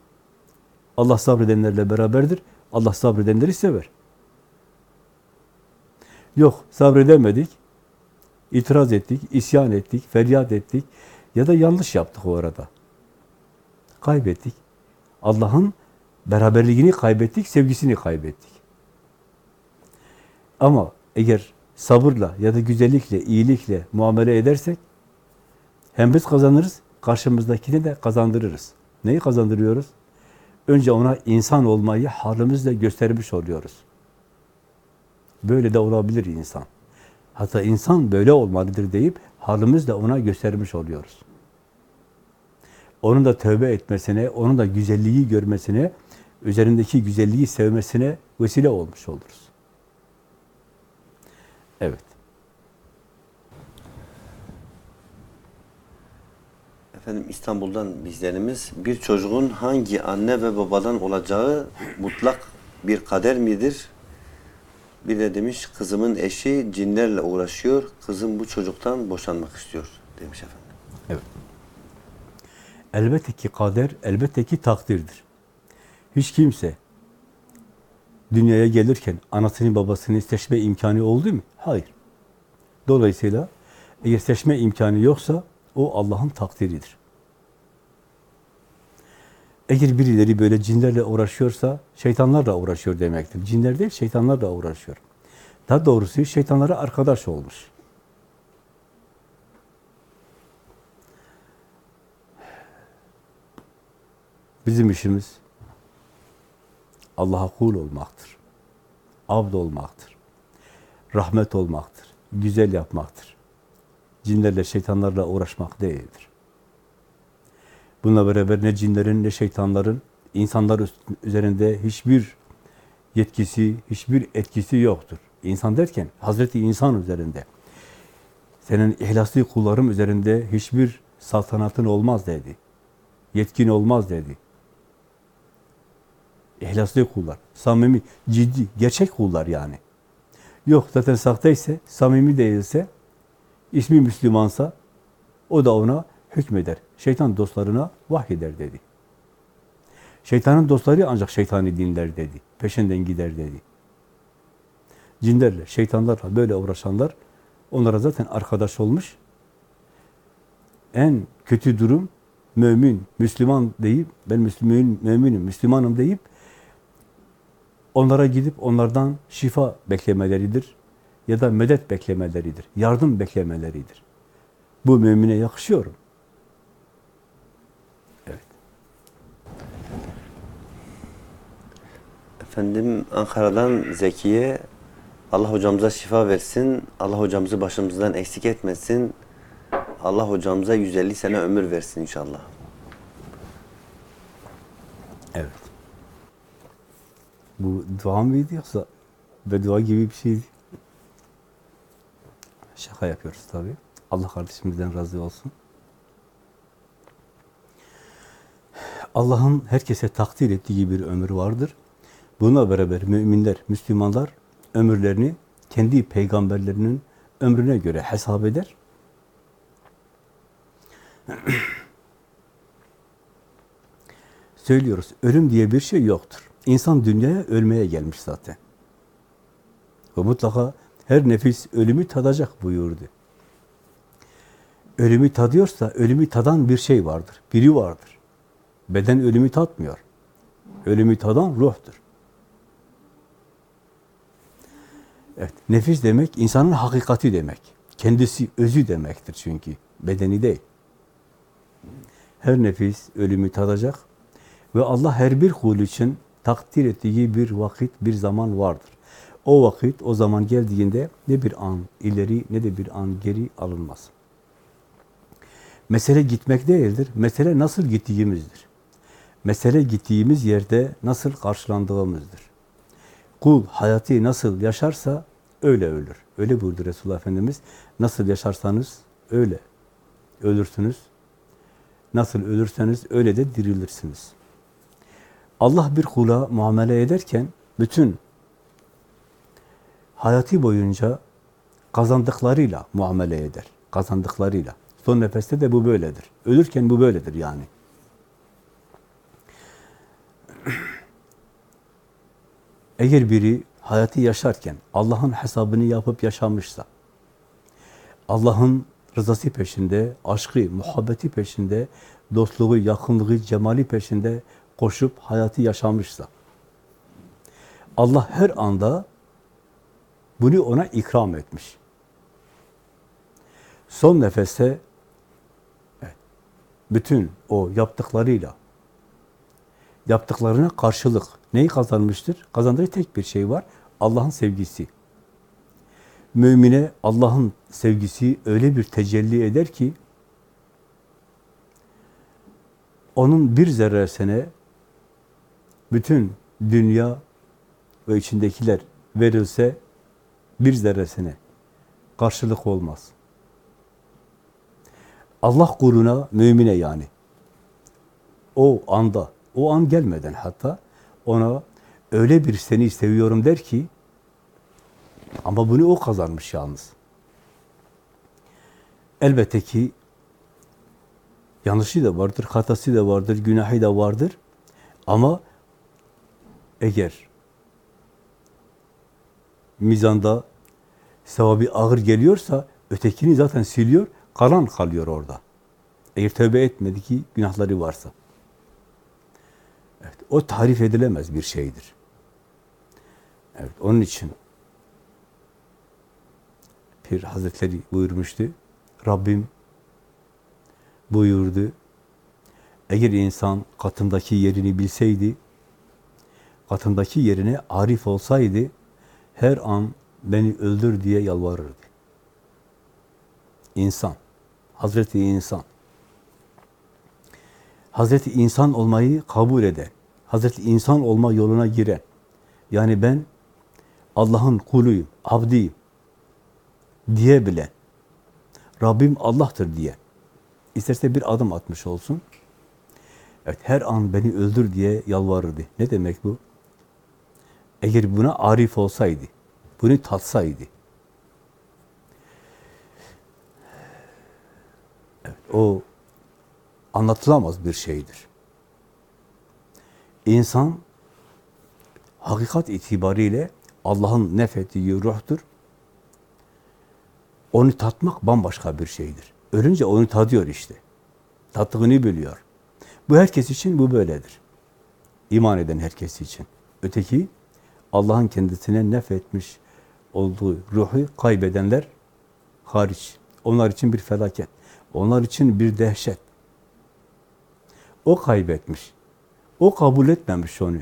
Speaker 2: Allah sabredenlerle beraberdir, Allah sabredenleri sever. Yok, sabredemedik, itiraz ettik, isyan ettik, feryat ettik ya da yanlış yaptık o arada. Kaybettik. Allah'ın beraberliğini kaybettik, sevgisini kaybettik. Ama eğer sabırla ya da güzellikle, iyilikle muamele edersek hem biz kazanırız, karşımızdakini de kazandırırız. Neyi kazandırıyoruz? Önce ona insan olmayı halimizle göstermiş oluyoruz. Böyle de olabilir insan. Hatta insan böyle olmalıdır deyip halimizle ona göstermiş oluyoruz. Onun da tövbe etmesine, onun da güzelliği görmesine, üzerindeki güzelliği sevmesine vesile olmuş oluruz. Evet.
Speaker 1: Efendim İstanbul'dan bizlerimiz bir çocuğun hangi anne ve babadan olacağı mutlak bir kader midir? Bir de demiş kızımın eşi cinlerle uğraşıyor. Kızım bu çocuktan boşanmak istiyor demiş efendim.
Speaker 2: Evet. Elbette ki kader, elbette ki takdirdir. Hiç kimse dünyaya gelirken anasını babasını seçme imkanı oldu mu? Hayır. Dolayısıyla eğer seçme imkanı yoksa o Allah'ın takdiridir. Eğer birileri böyle cinlerle uğraşıyorsa şeytanlarla uğraşıyor demektir. Cinler değil, şeytanlarla uğraşıyor. Daha doğrusu şeytanlara arkadaş olmuş. Bizim işimiz Allah'a kul olmaktır. Abd olmaktır. Rahmet olmaktır. Güzel yapmaktır. Cinlerle, şeytanlarla uğraşmak değildir. Bununla beraber ne cinlerin ne şeytanların insanlar üzerinde hiçbir yetkisi, hiçbir etkisi yoktur. İnsan derken Hazreti İnsan üzerinde. Senin ihlaslı kullarım üzerinde hiçbir saltanatın olmaz dedi. Yetkin olmaz dedi. İhlaslı kullar, samimi, ciddi, gerçek kullar yani. Yok zaten sahteyse, samimi değilse, ismi Müslümansa o da ona hükmeder. Şeytan dostlarına vahyeder dedi. Şeytanın dostları ancak şeytani dinler dedi. Peşinden gider dedi. Cinlerle, şeytanlarla böyle uğraşanlar Onlara zaten arkadaş olmuş. En kötü durum mümin, Müslüman deyip ben Müslüman, müminim, Müslümanım deyip onlara gidip onlardan şifa beklemeleridir ya da medet beklemeleridir, yardım beklemeleridir. Bu mümine yakışıyor mu? Evet.
Speaker 1: Efendim Ankara'dan Zekiye Allah hocamıza şifa versin. Allah hocamızı başımızdan eksik etmesin. Allah hocamıza 150 sene ömür versin inşallah.
Speaker 2: Evet. Bu dua mıydı yoksa beddua gibi bir şeydi? Şaka yapıyoruz tabii. Allah kardeşimizden razı olsun. Allah'ın herkese takdir ettiği bir ömür vardır. Buna beraber müminler, Müslümanlar ömürlerini kendi peygamberlerinin ömrüne göre hesap eder. Söylüyoruz, ölüm diye bir şey yoktur. İnsan dünyaya ölmeye gelmiş zaten. Ve mutlaka her nefis ölümü tadacak buyurdu. Ölümü tadıyorsa, ölümü tadan bir şey vardır, biri vardır. Beden ölümü tatmıyor. Ölümü tadan ruhtur. Evet, nefis demek insanın hakikati demek. Kendisi, özü demektir çünkü. Bedeni değil. Her nefis ölümü tadacak ve Allah her bir kul için takdir ettiği bir vakit, bir zaman vardır. O vakit, o zaman geldiğinde ne bir an ileri ne de bir an geri alınmaz. Mesele gitmek değildir. Mesele nasıl gittiğimizdir. Mesele gittiğimiz yerde nasıl karşılandığımızdır. Kul hayatı nasıl yaşarsa öyle ölür. Öyle buyurdu Resulullah Efendimiz. Nasıl yaşarsanız öyle ölürsünüz. Nasıl ölürseniz öyle de dirilirsiniz. Allah bir kula muamele ederken bütün hayatı boyunca kazandıklarıyla muamele eder. Kazandıklarıyla. Son nefeste de bu böyledir. Ölürken bu böyledir yani. (clears throat) Eğer biri hayatı yaşarken Allah'ın hesabını yapıp yaşamışsa, Allah'ın rızası peşinde, aşkı, muhabbeti peşinde, dostluğu, yakınlığı, cemali peşinde koşup hayatı yaşamışsa, Allah her anda bunu ona ikram etmiş. Son nefeste bütün o yaptıklarıyla yaptıklarına karşılık neyi kazanmıştır? Kazandığı tek bir şey var. Allah'ın sevgisi. Mümine Allah'ın sevgisi öyle bir tecelli eder ki onun bir zerresine bütün dünya ve içindekiler verilse bir zerresine karşılık olmaz. Allah kuluna, mümine yani o anda, o an gelmeden hatta ona öyle bir seni seviyorum der ki ama bunu o kazanmış yalnız. Elbette ki yanlışı da vardır, hatası da vardır, günahı da vardır. Ama eğer mizanda sevabı ağır geliyorsa ötekini zaten siliyor, kalan kalıyor orada. Eğer tövbe etmedi ki günahları varsa. Evet, o tarif edilemez bir şeydir. Evet, onun için Pir Hazretleri buyurmuştu. Rabbim buyurdu. Eğer insan katındaki yerini bilseydi, katındaki yerine arif olsaydı, her an beni öldür diye yalvarırdı. İnsan, Hazreti insan. Hazreti insan olmayı kabul eden, Hazreti insan olma yoluna giren, yani ben Allah'ın kuluyum, abdiyim diyebilen, Rabbim Allah'tır diye, isterse bir adım atmış olsun, evet her an beni öldür diye yalvarırdı. Ne demek bu? Eğer buna arif olsaydı, bunu tatsaydı, evet, o anlatılamaz bir şeydir. İnsan hakikat itibariyle Allah'ın nefettiği ruhtur. Onu tatmak bambaşka bir şeydir. Ölünce onu tadıyor işte. Tattığını biliyor. Bu herkes için bu böyledir. İman eden herkes için. Öteki Allah'ın kendisine nefetmiş olduğu ruhu kaybedenler hariç. Onlar için bir felaket. Onlar için bir dehşet. O kaybetmiş. O kabul etmemiş onu.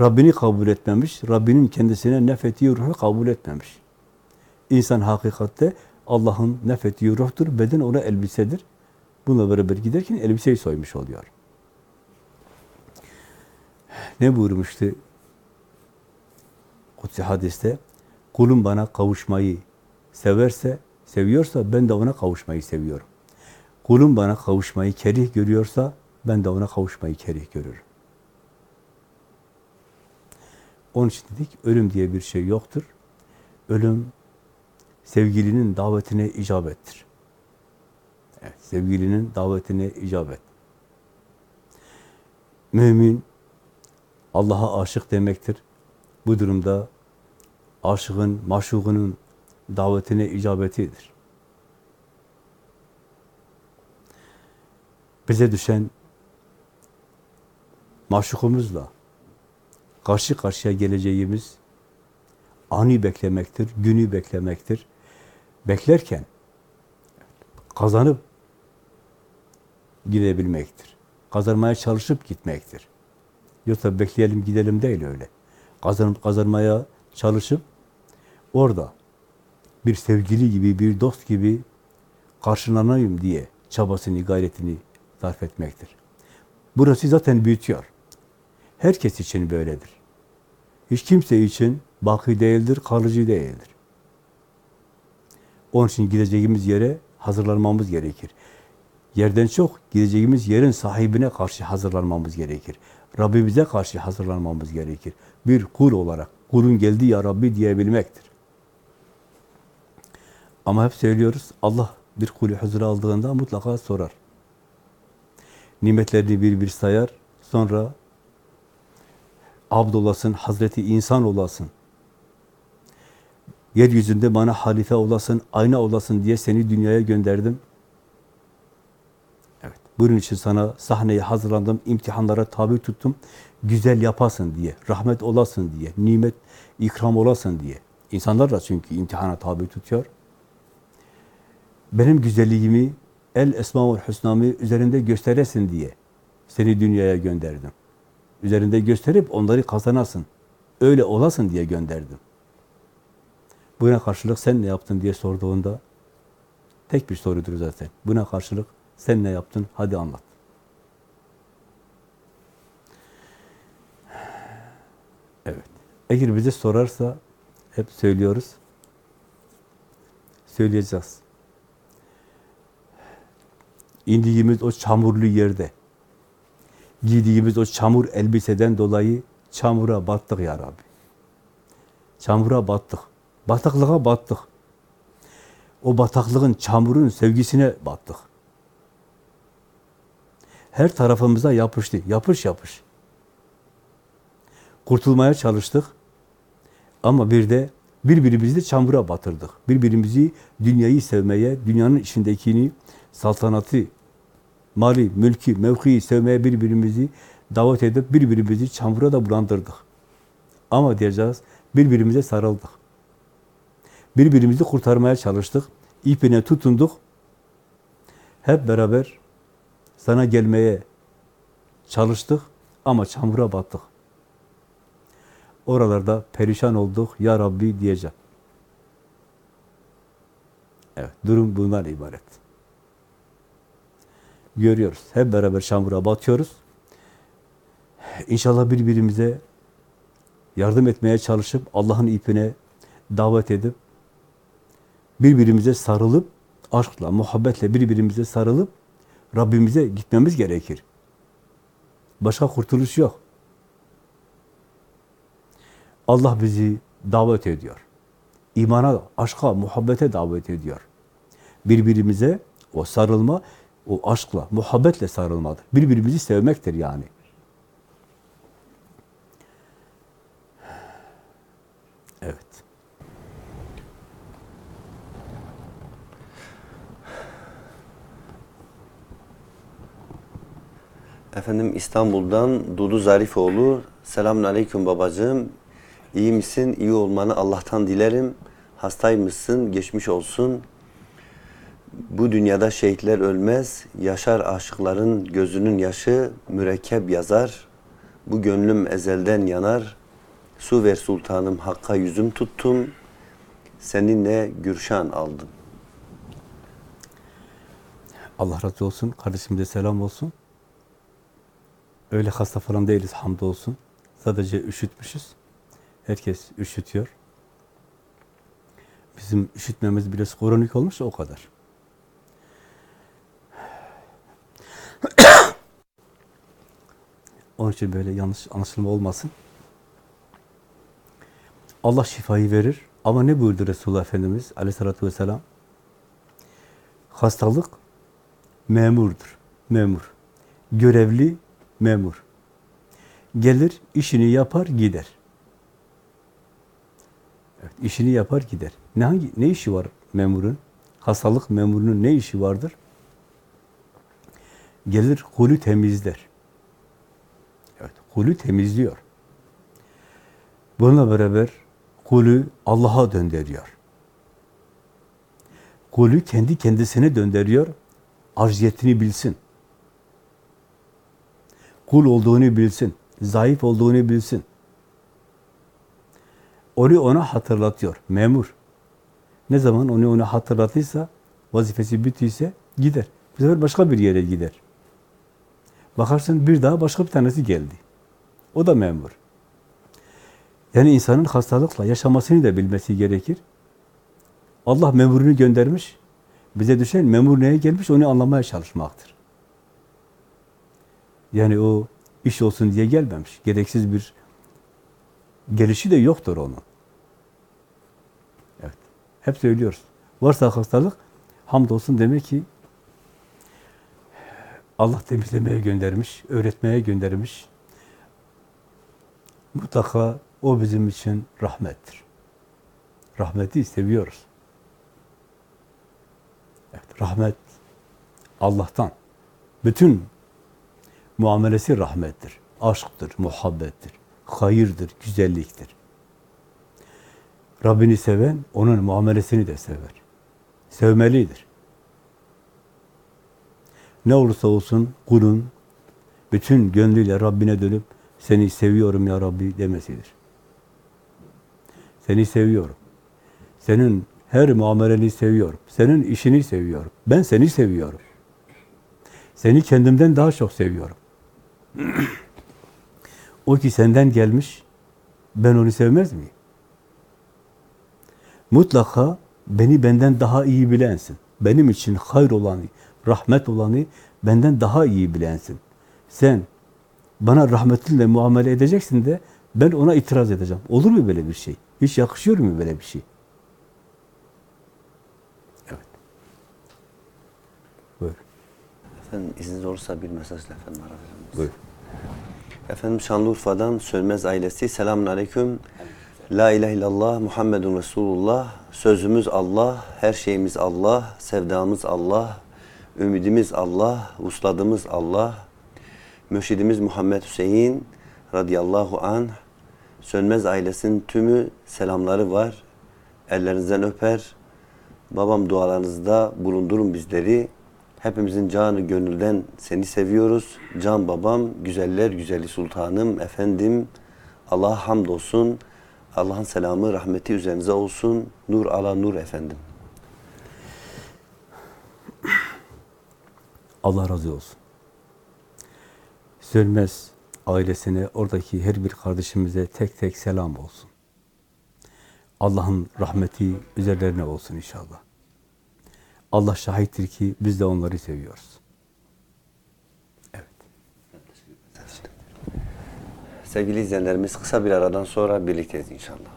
Speaker 2: Rabbini kabul etmemiş. Rabbinin kendisine nefettiği ruhu kabul etmemiş. İnsan hakikatte Allah'ın nefettiği ruhtur. Beden ona elbisedir. Bununla beraber giderken elbiseyi soymuş oluyor. Ne buyurmuştu Kutsi hadiste? Kulum bana kavuşmayı severse, seviyorsa ben de ona kavuşmayı seviyorum. Kulum bana kavuşmayı kerih görüyorsa ben de ona kavuşmayı kerih görürüm. Onun için dedik ölüm diye bir şey yoktur. Ölüm sevgilinin davetine icabettir. Evet, sevgilinin davetine icabet. Mümin Allah'a aşık demektir. Bu durumda aşığın, maşuğunun davetine icabetidir. Bize düşen maşukumuzla karşı karşıya geleceğimiz ani beklemektir, günü beklemektir. Beklerken kazanıp gidebilmektir. Kazanmaya çalışıp gitmektir. Yoksa bekleyelim gidelim değil öyle. Kazanıp kazanmaya çalışıp orada bir sevgili gibi, bir dost gibi karşılanayım diye çabasını, gayretini sarf etmektir. Burası zaten büyütüyor. Herkes için böyledir. Hiç kimse için baki değildir, kalıcı değildir. Onun için gideceğimiz yere hazırlanmamız gerekir. Yerden çok gideceğimiz yerin sahibine karşı hazırlanmamız gerekir. Rabbimize karşı hazırlanmamız gerekir. Bir kul olarak, kulun geldi ya Rabbi diyebilmektir. Ama hep söylüyoruz, Allah bir kulü huzura aldığında mutlaka sorar. Nimetlerini bir bir sayar, sonra abd olasın, Hazreti insan olasın. Yeryüzünde bana halife olasın, ayna olasın diye seni dünyaya gönderdim. Evet, bunun için sana sahneye hazırlandım, imtihanlara tabi tuttum. Güzel yapasın diye, rahmet olasın diye, nimet, ikram olasın diye. İnsanlar da çünkü imtihana tabi tutuyor. Benim güzelliğimi, el esma ve husnamı üzerinde gösteresin diye seni dünyaya gönderdim. Üzerinde gösterip onları kazanasın. Öyle olasın diye gönderdim. Buna karşılık sen ne yaptın diye sorduğunda tek bir sorudur zaten. Buna karşılık sen ne yaptın? Hadi anlat. Evet. Eğer bize sorarsa hep söylüyoruz. Söyleyeceğiz. İndiğimiz o çamurlu yerde giydiğimiz o çamur elbiseden dolayı çamura battık ya Rabbi. Çamura battık. Bataklığa battık. O bataklığın, çamurun sevgisine battık. Her tarafımıza yapıştı. Yapış yapış. Kurtulmaya çalıştık. Ama bir de birbirimizi çamura batırdık. Birbirimizi dünyayı sevmeye, dünyanın içindekini, saltanatı, mali, mülki, mevkiyi sevmeye birbirimizi davet edip birbirimizi çamura da bulandırdık. Ama diyeceğiz, birbirimize sarıldık. Birbirimizi kurtarmaya çalıştık. İpine tutunduk. Hep beraber sana gelmeye çalıştık ama çamura battık. Oralarda perişan olduk. Ya Rabbi diyeceğim. Evet, durum bundan ibaret. Görüyoruz. Hep beraber çamura batıyoruz. İnşallah birbirimize yardım etmeye çalışıp Allah'ın ipine davet edip birbirimize sarılıp aşkla, muhabbetle birbirimize sarılıp Rabbimize gitmemiz gerekir. Başka kurtuluş yok. Allah bizi davet ediyor. İmana, aşka, muhabbete davet ediyor. Birbirimize o sarılma, o aşkla, muhabbetle sarılmadır. Birbirimizi sevmektir yani. Evet.
Speaker 1: Efendim İstanbul'dan Dudu Zarifoğlu. Selamun Aleyküm babacığım. İyi misin? İyi olmanı Allah'tan dilerim. Hastaymışsın. Geçmiş olsun. Bu dünyada şehitler ölmez, yaşar aşıkların gözünün yaşı mürekkep yazar. Bu gönlüm ezelden yanar. Su ver sultanım hakka yüzüm tuttum. Seninle gürşan aldım.
Speaker 2: Allah razı olsun. Kardeşimize selam olsun. Öyle hasta falan değiliz hamdolsun. Sadece üşütmüşüz. Herkes üşütüyor. Bizim üşütmemiz biraz kronik olmuş o kadar. (coughs) Onun için böyle yanlış anlaşılma olmasın. Allah şifayı verir. Ama ne buyurdu Resulullah Efendimiz aleyhissalatü vesselam? Hastalık memurdur. Memur. Görevli memur. Gelir, işini yapar, gider. Evet, işini yapar, gider. Ne hangi ne işi var memurun? Hastalık memurunun ne işi vardır? Gelir, kulü temizler. Evet, kulü temizliyor. Bununla beraber kulü Allah'a döndürüyor. Kulü kendi kendisine döndürüyor, acziyetini bilsin. Kul olduğunu bilsin, zayıf olduğunu bilsin. Onu ona hatırlatıyor, memur. Ne zaman onu ona hatırlatırsa, vazifesi bittiyse gider. Bu sefer başka bir yere gider. Bakarsın bir daha başka bir tanesi geldi. O da memur. Yani insanın hastalıkla yaşamasını da bilmesi gerekir. Allah memurunu göndermiş. Bize düşen memur neye gelmiş onu anlamaya çalışmaktır. Yani o iş olsun diye gelmemiş. Gereksiz bir gelişi de yoktur onun. Evet. Hep söylüyoruz. Varsa hastalık hamdolsun demek ki Allah temizlemeye göndermiş, öğretmeye göndermiş. Mutlaka o bizim için rahmettir. Rahmeti seviyoruz. Evet, rahmet Allah'tan. Bütün muamelesi rahmettir. Aşktır, muhabbettir, hayırdır, güzelliktir. Rabbini seven, onun muamelesini de sever. Sevmelidir. Ne olursa olsun kulun bütün gönlüyle Rabbine dönüp seni seviyorum ya Rabbi demesidir. Seni seviyorum. Senin her muameleni seviyorum. Senin işini seviyorum. Ben seni seviyorum. Seni kendimden daha çok seviyorum. (clears throat) o ki senden gelmiş, ben onu sevmez miyim? Mutlaka beni benden daha iyi bilensin. Benim için hayır olanı, rahmet olanı benden daha iyi bilensin. Sen bana rahmetinle muamele edeceksin de ben ona itiraz edeceğim. Olur mu böyle bir şey? Hiç yakışıyor mu böyle bir şey? Evet. Buyur.
Speaker 1: Efendim izniniz olursa bir mesajla efendim arayalım.
Speaker 2: Buyur.
Speaker 1: Efendim Şanlıurfa'dan Sönmez ailesi selamun aleyküm. La ilahe illallah Muhammedun Resulullah. Sözümüz Allah, her şeyimiz Allah, sevdamız Allah, ümidimiz Allah, usladığımız Allah. Mürşidimiz Muhammed Hüseyin radıyallahu anh. Sönmez ailesinin tümü selamları var. Ellerinizden öper. Babam dualarınızda bulundurun bizleri. Hepimizin canı gönülden seni seviyoruz. Can babam, güzeller güzeli sultanım, efendim. Allah'a hamdolsun. Allah'ın selamı, rahmeti üzerinize olsun. Nur ala nur efendim.
Speaker 2: Allah razı olsun. Sönmez ailesine, oradaki her bir kardeşimize tek tek selam olsun. Allah'ın rahmeti üzerlerine olsun inşallah. Allah şahittir ki biz de onları seviyoruz. Evet.
Speaker 1: Sevgili izleyenlerimiz kısa bir aradan sonra birlikteyiz inşallah.